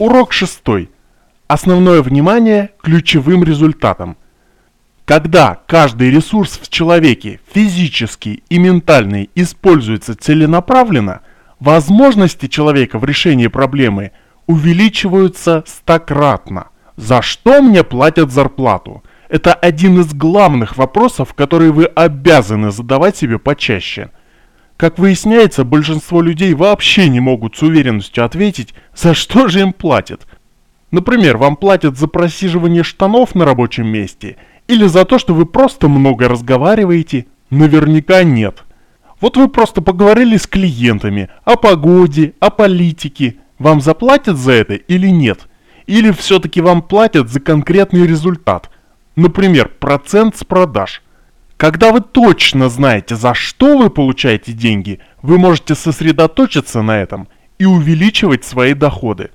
Урок 6. Основное внимание ключевым результатам. Когда каждый ресурс в человеке, физический и ментальный, используется целенаправленно, возможности человека в решении проблемы увеличиваются стократно. За что мне платят зарплату? Это один из главных вопросов, которые вы обязаны задавать себе почаще – как выясняется, большинство людей вообще не могут с уверенностью ответить, за что же им платят. Например, вам платят за просиживание штанов на рабочем месте или за то, что вы просто много разговариваете? Наверняка нет. Вот вы просто поговорили с клиентами о погоде, о политике. Вам заплатят за это или нет? Или все-таки вам платят за конкретный результат? Например, процент с продаж – когда вы точно знаете, за что вы получаете деньги, вы можете сосредоточиться на этом и увеличивать свои доходы.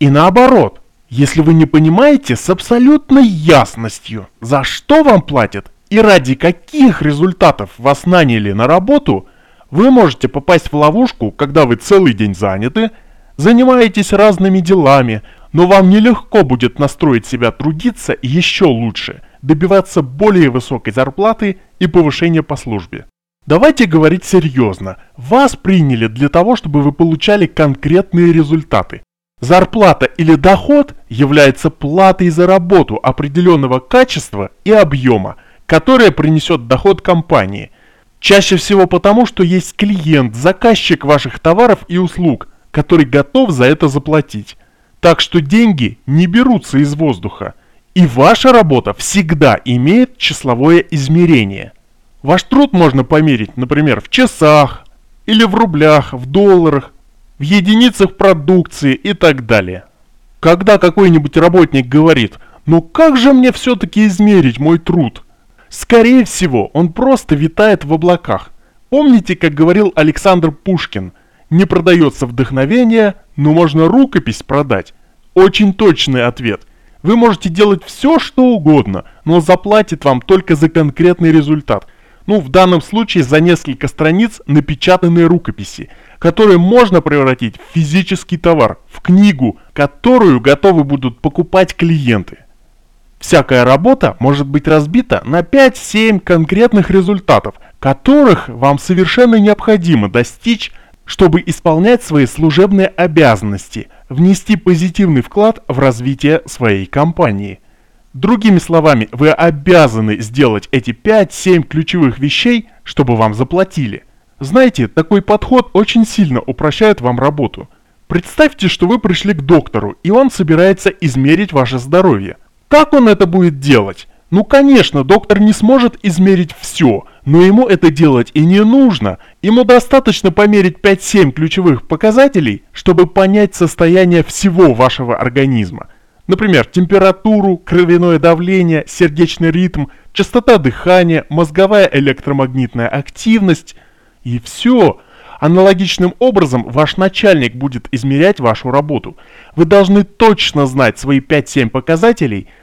И наоборот, если вы не понимаете с абсолютной ясностью, за что вам платят и ради каких результатов вас наняли на работу, вы можете попасть в ловушку, когда вы целый день заняты, занимаетесь разными делами, но вам нелегко будет настроить себя трудиться еще лучше – добиваться более высокой зарплаты и повышения по службе. Давайте говорить серьезно. Вас приняли для того, чтобы вы получали конкретные результаты. Зарплата или доход является платой за работу определенного качества и объема, которая принесет доход компании. Чаще всего потому, что есть клиент, заказчик ваших товаров и услуг, который готов за это заплатить. Так что деньги не берутся из воздуха. И ваша работа всегда имеет числовое измерение. Ваш труд можно померить, например, в часах, или в рублях, в долларах, в единицах продукции и так далее. Когда какой-нибудь работник говорит «Ну как же мне все-таки измерить мой труд?» Скорее всего, он просто витает в облаках. Помните, как говорил Александр Пушкин «Не продается вдохновение, но можно рукопись продать». Очень точный ответ. Вы можете делать все, что угодно, но заплатит вам только за конкретный результат. Ну, в данном случае за несколько страниц напечатанной рукописи, которые можно превратить в физический товар, в книгу, которую готовы будут покупать клиенты. Всякая работа может быть разбита на 5-7 конкретных результатов, которых вам совершенно необходимо достичь, чтобы исполнять свои служебные обязанности – внести позитивный вклад в развитие своей компании. Другими словами, вы обязаны сделать эти 5-7 ключевых вещей, чтобы вам заплатили. Знаете, такой подход очень сильно упрощает вам работу. Представьте, что вы пришли к доктору, и он собирается измерить ваше здоровье. Как он это будет делать? Ну конечно, доктор не сможет измерить все, но ему это делать и не нужно. Ему достаточно померить 5-7 ключевых показателей, чтобы понять состояние всего вашего организма. Например, температуру, кровяное давление, сердечный ритм, частота дыхания, мозговая электромагнитная активность. И все. Аналогичным образом ваш начальник будет измерять вашу работу. Вы должны точно знать свои 5-7 показателей –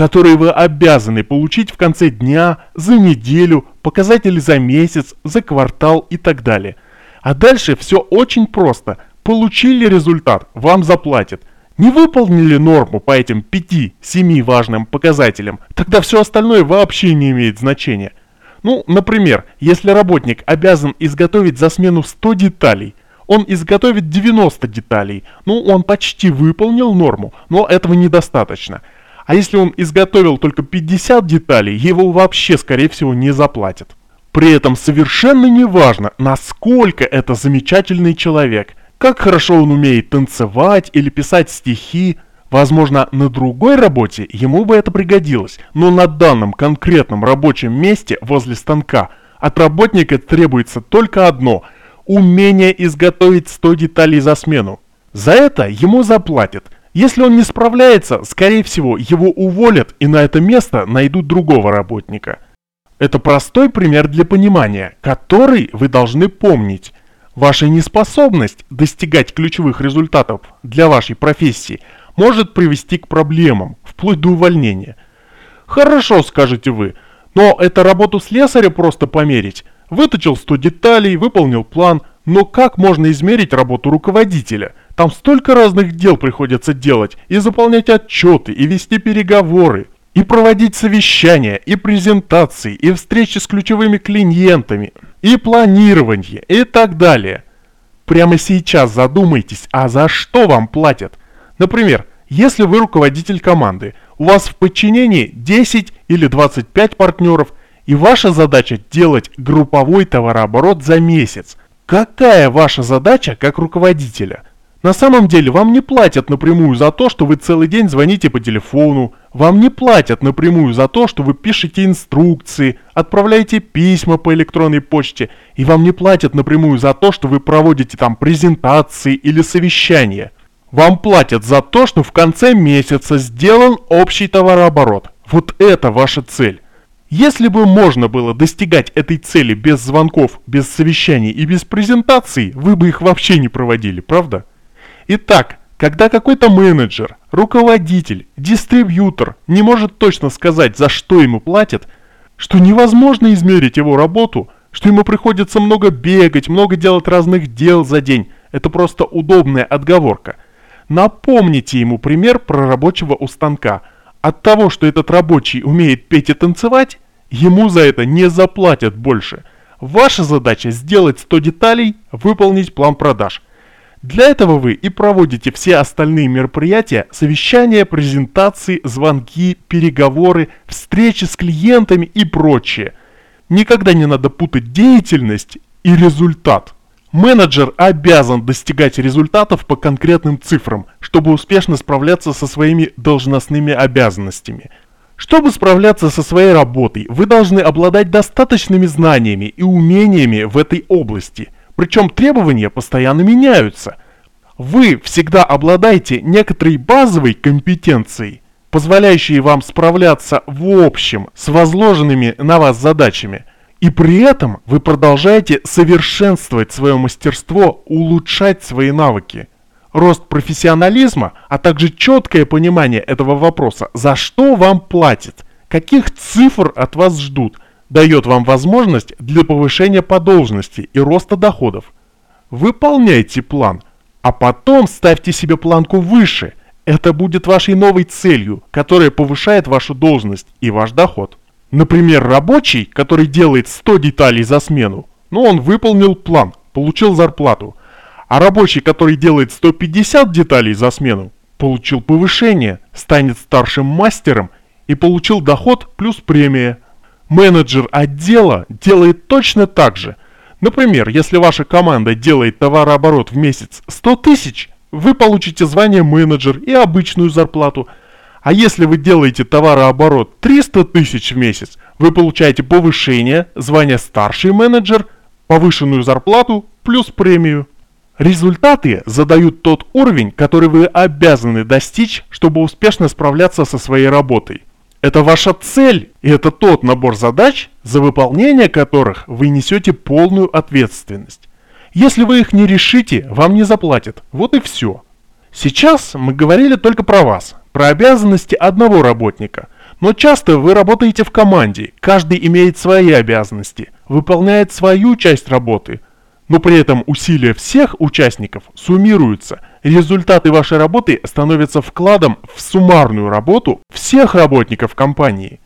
которые вы обязаны получить в конце дня, за неделю, показатели за месяц, за квартал и так далее. А дальше все очень просто. Получили результат, вам заплатят. Не выполнили норму по этим 5-7 важным показателям, тогда все остальное вообще не имеет значения. Ну, например, если работник обязан изготовить за смену 100 деталей, он изготовит 90 деталей. Ну, он почти выполнил норму, но этого недостаточно. А если он изготовил только 50 деталей, его вообще, скорее всего, не заплатят. При этом совершенно не важно, насколько это замечательный человек, как хорошо он умеет танцевать или писать стихи. Возможно, на другой работе ему бы это пригодилось, но на данном конкретном рабочем месте возле станка от работника требуется только одно – умение изготовить 100 деталей за смену. За это ему заплатят – если он не справляется, скорее всего, его уволят и на это место найдут другого работника. Это простой пример для понимания, который вы должны помнить. Ваша неспособность достигать ключевых результатов для вашей профессии может привести к проблемам, вплоть до увольнения. Хорошо, скажете вы, но это работу слесаря просто померить. Выточил 100 деталей, выполнил план, но как можно измерить работу руководителя – Там столько разных дел приходится делать, и заполнять отчеты, и вести переговоры, и проводить совещания, и презентации, и встречи с ключевыми клиентами, и планирование, и так далее. Прямо сейчас задумайтесь, а за что вам платят? Например, если вы руководитель команды, у вас в подчинении 10 или 25 партнеров, и ваша задача делать групповой товарооборот за месяц. Какая ваша задача как руководителя? На самом деле вам не платят напрямую за то, что вы целый день звоните по телефону, вам не платят напрямую за то, что вы пишете инструкции, отправляете письма по электронной почте, и вам не платят напрямую за то, что вы проводите там презентации или совещания. Вам платят за то, что в конце месяца сделан общий товарооборот. Вот это ваша цель. Если бы можно было достигать этой цели без звонков, без совещаний и без презентаций, вы бы их вообще не проводили, правда? Итак, когда какой-то менеджер, руководитель, дистрибьютор не может точно сказать, за что ему платят, что невозможно измерить его работу, что ему приходится много бегать, много делать разных дел за день, это просто удобная отговорка. Напомните ему пример про рабочего у станка. От того, что этот рабочий умеет петь и танцевать, ему за это не заплатят больше. Ваша задача сделать 100 деталей, выполнить план продаж – для этого вы и проводите все остальные мероприятия, совещания, презентации, звонки, переговоры, встречи с клиентами и прочее. Никогда не надо путать деятельность и результат. Менеджер обязан достигать результатов по конкретным цифрам, чтобы успешно справляться со своими должностными обязанностями. Чтобы справляться со своей работой, вы должны обладать достаточными знаниями и умениями в этой области – причем требования постоянно меняются. Вы всегда обладаете некоторой базовой компетенцией, позволяющей вам справляться в общем с возложенными на вас задачами. И при этом вы продолжаете совершенствовать свое мастерство, улучшать свои навыки. Рост профессионализма, а также четкое понимание этого вопроса, за что вам платят, каких цифр от вас ждут – дает вам возможность для повышения по должности и роста доходов. Выполняйте план, а потом ставьте себе планку выше. Это будет вашей новой целью, которая повышает вашу должность и ваш доход. Например, рабочий, который делает 100 деталей за смену, но он выполнил план, получил зарплату. А рабочий, который делает 150 деталей за смену, получил повышение, станет старшим мастером и получил доход плюс премия – Менеджер отдела делает точно так же. Например, если ваша команда делает товарооборот в месяц 100 тысяч, вы получите звание менеджер и обычную зарплату. А если вы делаете товарооборот 300 тысяч в месяц, вы получаете повышение, звание старший менеджер, повышенную зарплату плюс премию. Результаты задают тот уровень, который вы обязаны достичь, чтобы успешно справляться со своей работой. Это ваша цель, и это тот набор задач, за выполнение которых вы несете полную ответственность. Если вы их не решите, вам не заплатят. Вот и все. Сейчас мы говорили только про вас, про обязанности одного работника. Но часто вы работаете в команде, каждый имеет свои обязанности, выполняет свою часть работы – но при этом усилия всех участников суммируются. Результаты вашей работы становятся вкладом в суммарную работу всех работников компании.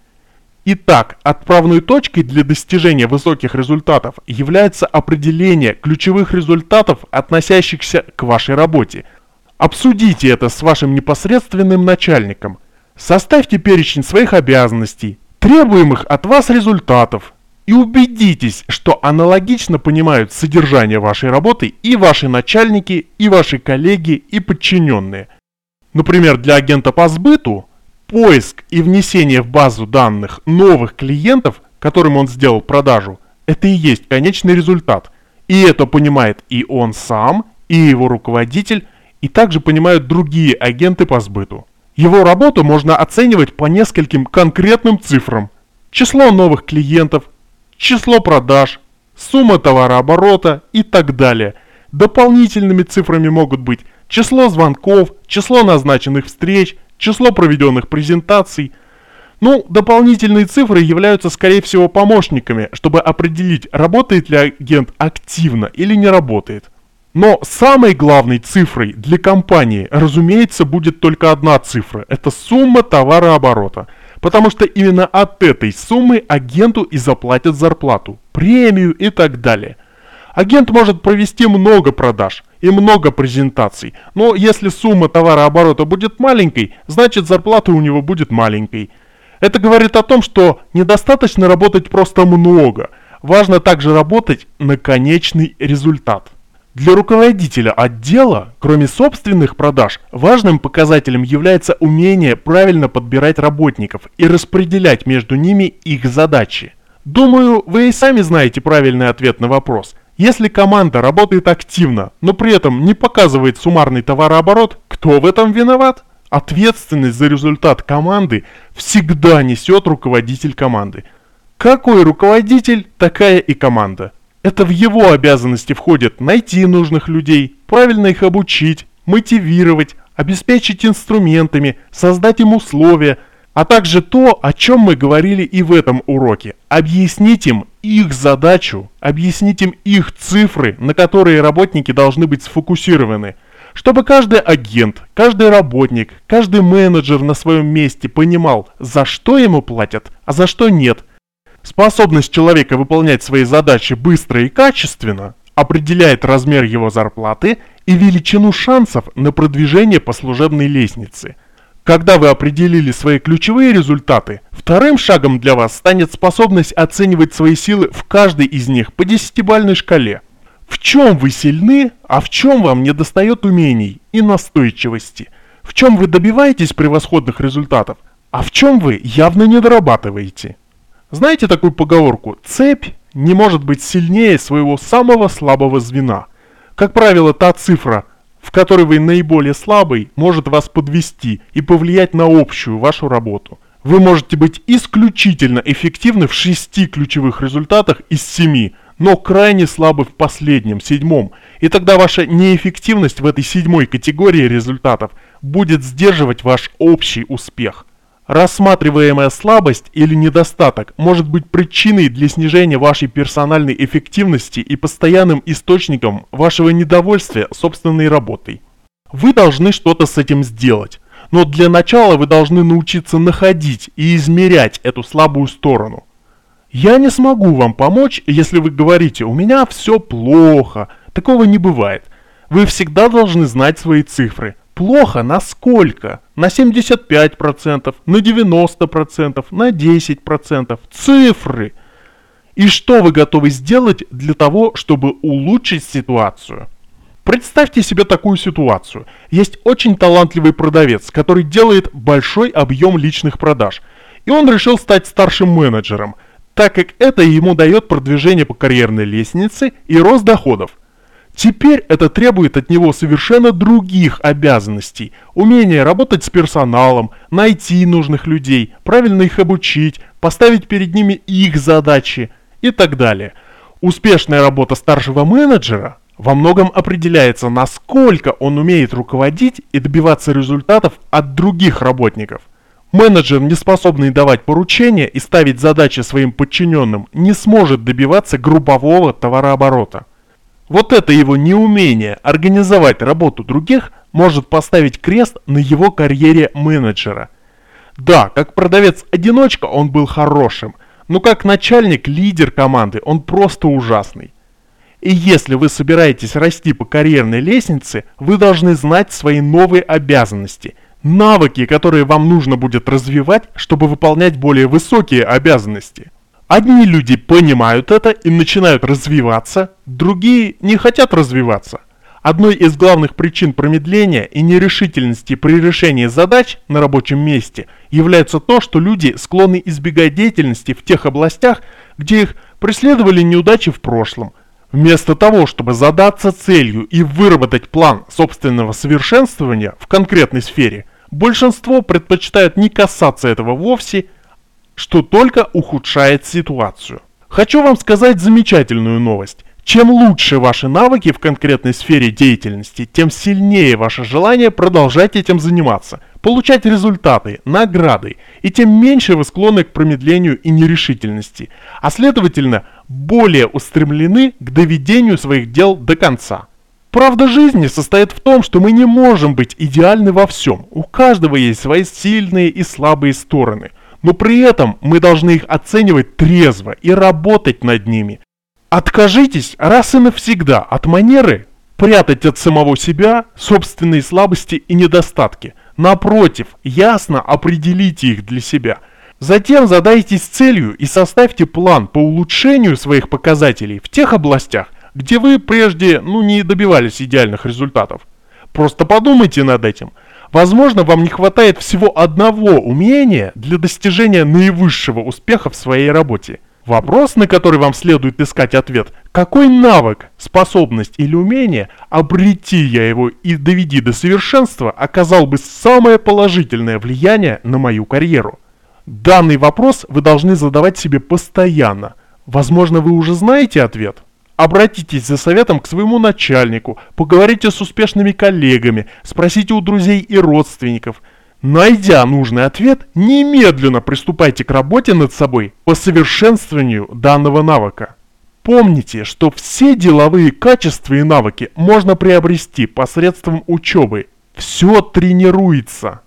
Итак, отправной точкой для достижения высоких результатов является определение ключевых результатов, относящихся к вашей работе. Обсудите это с вашим непосредственным начальником. Составьте перечень своих обязанностей, требуемых от вас результатов, и убедитесь, что аналогично понимают содержание вашей работы и ваши начальники, и ваши коллеги, и подчиненные. Например, для агента по сбыту поиск и внесение в базу данных новых клиентов, которым он сделал продажу, это и есть конечный результат. И это понимает и он сам, и его руководитель, и также понимают другие агенты по сбыту. Его работу можно оценивать по нескольким конкретным цифрам. Число новых клиентов, число продаж, сумма товарооборота и так далее. Дополнительными цифрами могут быть число звонков, число назначенных встреч, число проведенных презентаций. Ну, дополнительные цифры являются скорее всего помощниками, чтобы определить, работает ли агент активно или не работает. Но самой главной цифрой для компании, разумеется, будет только одна цифра. Это сумма товарооборота. Потому что именно от этой суммы агенту и заплатят зарплату, премию и так далее. Агент может провести много продаж и много презентаций, но если сумма товарооборота будет маленькой, значит зарплата у него будет маленькой. Это говорит о том, что недостаточно работать просто много, важно также работать на конечный результат. Для руководителя отдела, кроме собственных продаж, важным показателем является умение правильно подбирать работников и распределять между ними их задачи. Думаю, вы и сами знаете правильный ответ на вопрос. Если команда работает активно, но при этом не показывает суммарный товарооборот, кто в этом виноват? Ответственность за результат команды всегда несет руководитель команды. Какой руководитель, такая и команда. Это в его обязанности входит найти нужных людей, правильно их обучить, мотивировать, обеспечить инструментами, создать им условия, а также то, о чем мы говорили и в этом уроке. Объяснить им их задачу, объяснить им их цифры, на которые работники должны быть сфокусированы, чтобы каждый агент, каждый работник, каждый менеджер на своем месте понимал, за что ему платят, а за что нет – Способность человека выполнять свои задачи быстро и качественно определяет размер его зарплаты и величину шансов на продвижение по служебной лестнице. Когда вы определили свои ключевые результаты, вторым шагом для вас станет способность оценивать свои силы в каждой из них по десятибальной шкале. В чем вы сильны, а в чем вам недостает умений и настойчивости? В чем вы добиваетесь превосходных результатов, а в чем вы явно не дорабатываете? Знаете такую поговорку? Цепь не может быть сильнее своего самого слабого звена. Как правило, та цифра, в которой вы наиболее слабый, может вас подвести и повлиять на общую вашу работу. Вы можете быть исключительно эффективны в шести ключевых результатах из семи, но крайне слабы в последнем, седьмом, и тогда ваша неэффективность в этой седьмой категории результатов будет сдерживать ваш общий успех. Рассматриваемая слабость или недостаток может быть причиной для снижения вашей персональной эффективности и постоянным источником вашего недовольствия собственной работой. Вы должны что-то с этим сделать, но для начала вы должны научиться находить и измерять эту слабую сторону. Я не смогу вам помочь, если вы говорите «у меня все плохо», такого не бывает. Вы всегда должны знать свои цифры – Плохо на сколько? На 75%, на 90%, на 10%. Цифры. И что вы готовы сделать для того, чтобы улучшить ситуацию? Представьте себе такую ситуацию. Есть очень талантливый продавец, который делает большой объем личных продаж. И он решил стать старшим менеджером, так как это ему дает продвижение по карьерной лестнице и рост доходов – Теперь это требует от него совершенно других обязанностей. Умение работать с персоналом, найти нужных людей, правильно их обучить, поставить перед ними их задачи и так далее. Успешная работа старшего менеджера во многом определяется, насколько он умеет руководить и добиваться результатов от других работников. Менеджер, не способный давать поручения и ставить задачи своим подчиненным, не сможет добиваться группового товарооборота. Вот это его неумение организовать работу других может поставить крест на его карьере менеджера. Да, как продавец-одиночка он был хорошим, но как начальник, лидер команды он просто ужасный. И если вы собираетесь расти по карьерной лестнице, вы должны знать свои новые обязанности, навыки, которые вам нужно будет развивать, чтобы выполнять более высокие обязанности. Одни люди понимают это и начинают развиваться, другие не хотят развиваться. Одной из главных причин промедления и нерешительности при решении задач на рабочем месте является то, что люди склонны избегать деятельности в тех областях, где их преследовали неудачи в прошлом. Вместо того, чтобы задаться целью и выработать план собственного совершенствования в конкретной сфере, большинство предпочитают не касаться этого вовсе что только ухудшает ситуацию. Хочу вам сказать замечательную новость. Чем лучше ваши навыки в конкретной сфере деятельности, тем сильнее ваше желание продолжать этим заниматься, получать результаты, награды, и тем меньше вы склонны к промедлению и нерешительности, а следовательно, более устремлены к доведению своих дел до конца. Правда жизни состоит в том, что мы не можем быть идеальны во всем. У каждого есть свои сильные и слабые стороны. Но при этом мы должны их оценивать трезво и работать над ними. Откажитесь раз и навсегда от манеры прятать от самого себя собственные слабости и недостатки. Напротив, ясно определите их для себя. Затем задайтесь целью и составьте план по улучшению своих показателей в тех областях, где вы прежде ну, не добивались идеальных результатов. Просто подумайте над этим. Возможно, вам не хватает всего одного умения для достижения наивысшего успеха в своей работе. Вопрос, на который вам следует искать ответ, какой навык, способность или умение, обрети я его и доведи до совершенства, оказал бы самое положительное влияние на мою карьеру? Данный вопрос вы должны задавать себе постоянно. Возможно, вы уже знаете ответ, Обратитесь за советом к своему начальнику, поговорите с успешными коллегами, спросите у друзей и родственников. Найдя нужный ответ, немедленно приступайте к работе над собой по совершенствованию данного навыка. Помните, что все деловые качества и навыки можно приобрести посредством учебы. Все тренируется.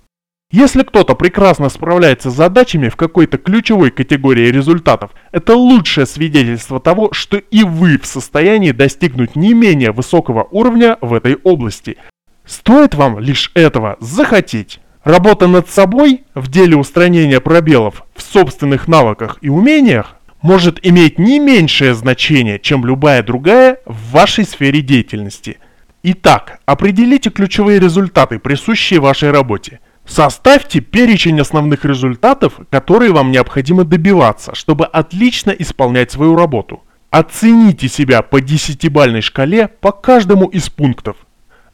Если кто-то прекрасно справляется с задачами в какой-то ключевой категории результатов, это лучшее свидетельство того, что и вы в состоянии достигнуть не менее высокого уровня в этой области. Стоит вам лишь этого захотеть. Работа над собой в деле устранения пробелов в собственных навыках и умениях может иметь не меньшее значение, чем любая другая в вашей сфере деятельности. Итак, определите ключевые результаты, присущие вашей работе – Составьте перечень основных результатов, которые вам необходимо добиваться, чтобы отлично исполнять свою работу. Оцените себя по десятибальной шкале по каждому из пунктов.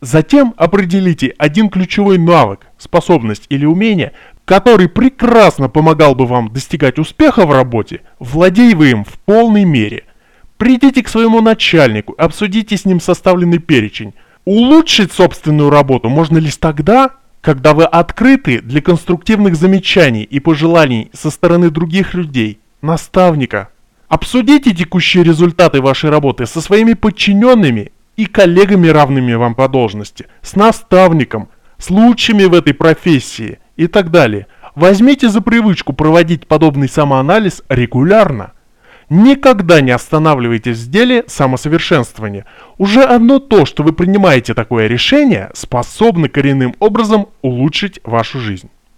Затем определите один ключевой навык, способность или умение, который прекрасно помогал бы вам достигать успеха в работе, владей вы им в полной мере. Придите к своему начальнику, обсудите с ним составленный перечень. Улучшить собственную работу можно лишь тогда, когда вы открыты для конструктивных замечаний и пожеланий со стороны других людей, наставника. Обсудите текущие результаты вашей работы со своими подчиненными и коллегами, равными вам по должности, с наставником, с лучшими в этой профессии и так далее. Возьмите за привычку проводить подобный самоанализ регулярно. Никогда не останавливайтесь в деле самосовершенствования. Уже одно то, что вы принимаете такое решение, способно коренным образом улучшить вашу жизнь.